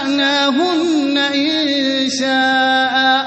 متعناهن إن شاء